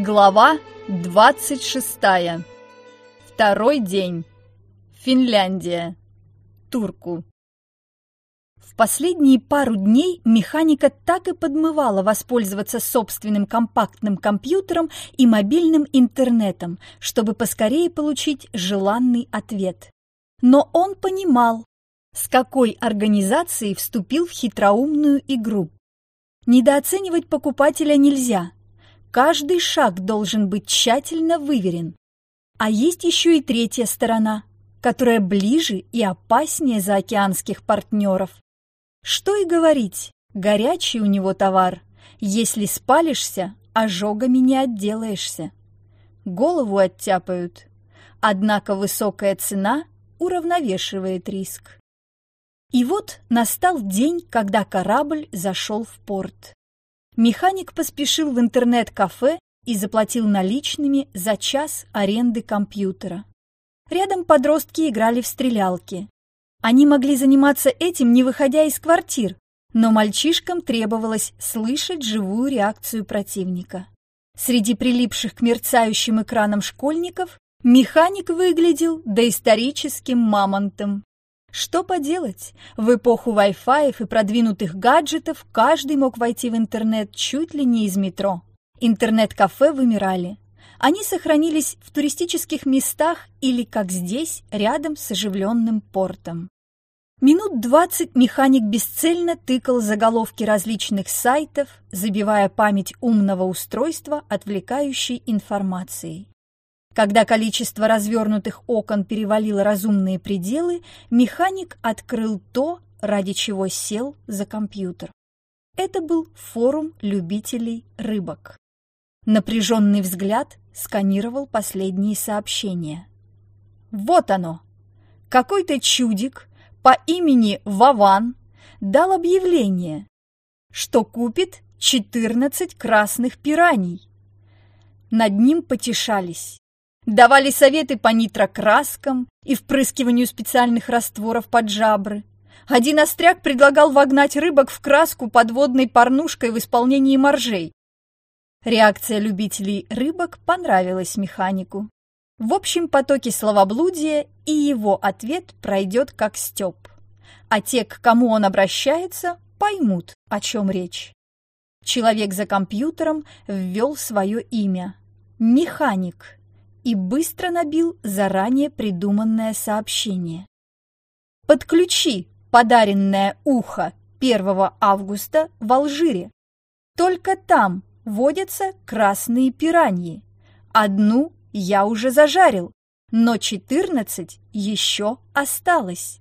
Глава 26. Второй день. Финляндия. Турку. В последние пару дней механика так и подмывала воспользоваться собственным компактным компьютером и мобильным интернетом, чтобы поскорее получить желанный ответ. Но он понимал, с какой организацией вступил в хитроумную игру. Недооценивать покупателя нельзя – Каждый шаг должен быть тщательно выверен. А есть еще и третья сторона, которая ближе и опаснее заокеанских партнеров. Что и говорить, горячий у него товар. Если спалишься, ожогами не отделаешься. Голову оттяпают. Однако высокая цена уравновешивает риск. И вот настал день, когда корабль зашел в порт. Механик поспешил в интернет-кафе и заплатил наличными за час аренды компьютера. Рядом подростки играли в стрелялки. Они могли заниматься этим, не выходя из квартир, но мальчишкам требовалось слышать живую реакцию противника. Среди прилипших к мерцающим экранам школьников механик выглядел доисторическим мамонтом. Что поделать? В эпоху Wi-Fi и продвинутых гаджетов каждый мог войти в интернет чуть ли не из метро. Интернет-кафе вымирали. Они сохранились в туристических местах или, как здесь, рядом с оживленным портом. Минут двадцать механик бесцельно тыкал заголовки различных сайтов, забивая память умного устройства отвлекающей информацией. Когда количество развернутых окон перевалило разумные пределы, механик открыл то, ради чего сел за компьютер. Это был форум любителей рыбок. Напряженный взгляд сканировал последние сообщения. Вот оно! Какой-то чудик по имени Вован дал объявление, что купит 14 красных пираний. Над ним потешались давали советы по нитрокраскам и впрыскиванию специальных растворов под жабры. Один остряк предлагал вогнать рыбок в краску подводной порнушкой в исполнении моржей. Реакция любителей рыбок понравилась механику. В общем потоке словоблудия и его ответ пройдет как стёб. А те, к кому он обращается, поймут, о чем речь. Человек за компьютером ввел свое имя. Механик и быстро набил заранее придуманное сообщение. «Подключи подаренное ухо 1 августа в Алжире. Только там водятся красные пираньи. Одну я уже зажарил, но 14 еще осталось».